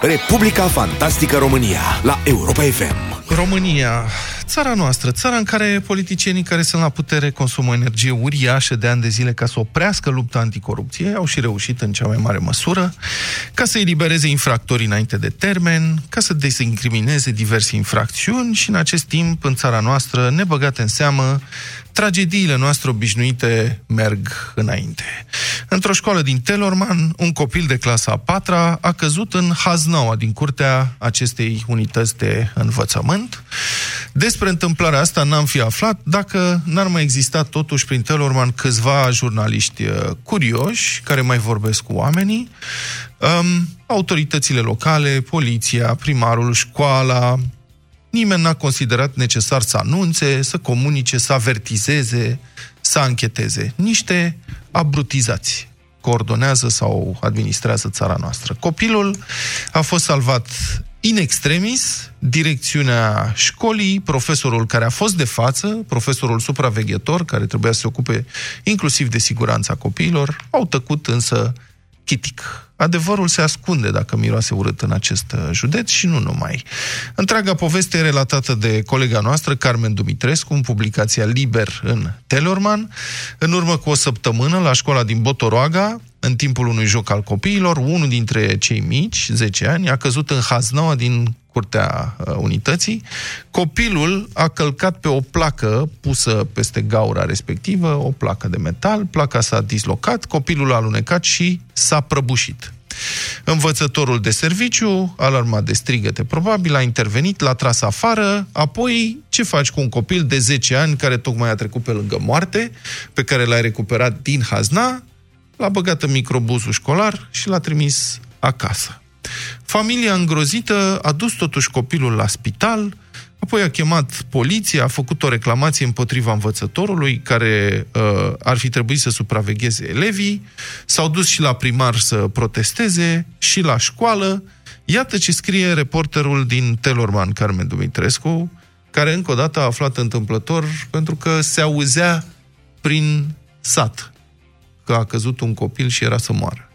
Republica Fantastică România la Europa FM. România, țara noastră, țara în care politicienii care sunt la putere consumă energie uriașă de ani de zile ca să oprească lupta anticorupție, au și reușit în cea mai mare măsură, ca să elibereze infractorii înainte de termen, ca să dezincrimineze diverse infracțiuni și în acest timp, în țara noastră, nebăgate în seamă, tragediile noastre obișnuite merg înainte. Într-o școală din Telorman, un copil de clasa a patra a căzut în haznaua din curtea acestei unități de învățământ. Despre întâmplarea asta n-am fi aflat dacă n-ar mai exista totuși prin Telorman câțiva jurnaliști uh, curioși care mai vorbesc cu oamenii, um, autoritățile locale, poliția, primarul, școala, Nimeni n-a considerat necesar să anunțe, să comunice, să avertizeze, să ancheteze. Niște abrutizați coordonează sau administrează țara noastră. Copilul a fost salvat in extremis, direcțiunea școlii, profesorul care a fost de față, profesorul supraveghetor, care trebuia să se ocupe inclusiv de siguranța copiilor, au tăcut însă chitic. Adevărul se ascunde dacă miroase urât în acest uh, județ și nu numai. Întreaga poveste e relatată de colega noastră, Carmen Dumitrescu, în publicația Liber în Telorman. În urmă cu o săptămână, la școala din Botoroaga, în timpul unui joc al copiilor, unul dintre cei mici, 10 ani, a căzut în haznaua din curtea uh, unității. Copilul a călcat pe o placă pusă peste gaura respectivă, o placă de metal, placa s-a dislocat, copilul a alunecat și s-a prăbușit. Învățătorul de serviciu, alarmat de strigăte probabil, a intervenit, l-a tras afară, apoi ce faci cu un copil de 10 ani care tocmai a trecut pe lângă moarte, pe care l-ai recuperat din hazna, l-a băgat în microbuzul școlar și l-a trimis acasă. Familia îngrozită a dus totuși copilul la spital, apoi a chemat poliția, a făcut o reclamație împotriva învățătorului care uh, ar fi trebuit să supravegheze elevii, s-au dus și la primar să protesteze și la școală. Iată ce scrie reporterul din Telorman, Carmen Dumitrescu, care încă o dată a aflat întâmplător pentru că se auzea prin sat că a căzut un copil și era să moară.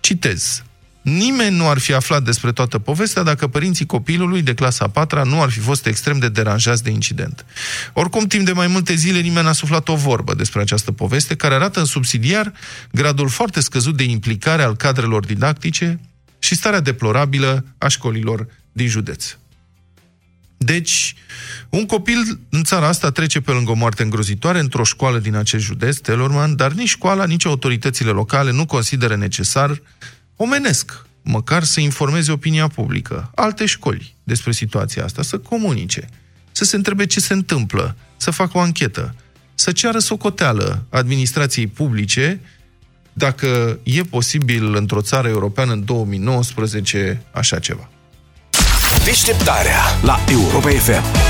Citez. Nimeni nu ar fi aflat despre toată povestea dacă părinții copilului de clasa 4 nu ar fi fost extrem de deranjați de incident. Oricum, timp de mai multe zile, nimeni n-a suflat o vorbă despre această poveste, care arată în subsidiar gradul foarte scăzut de implicare al cadrelor didactice și starea deplorabilă a școlilor din județ. Deci, un copil în țara asta trece pe lângă o moarte îngrozitoare într-o școală din acest județ, Telorman, dar nici școala, nici autoritățile locale nu consideră necesar omenesc, măcar să informeze opinia publică, alte școli despre situația asta, să comunice, să se întrebe ce se întâmplă, să facă o anchetă, să ceară socoteală administrației publice dacă e posibil într-o țară europeană în 2019 așa ceva. Deșteptarea la Europa FM.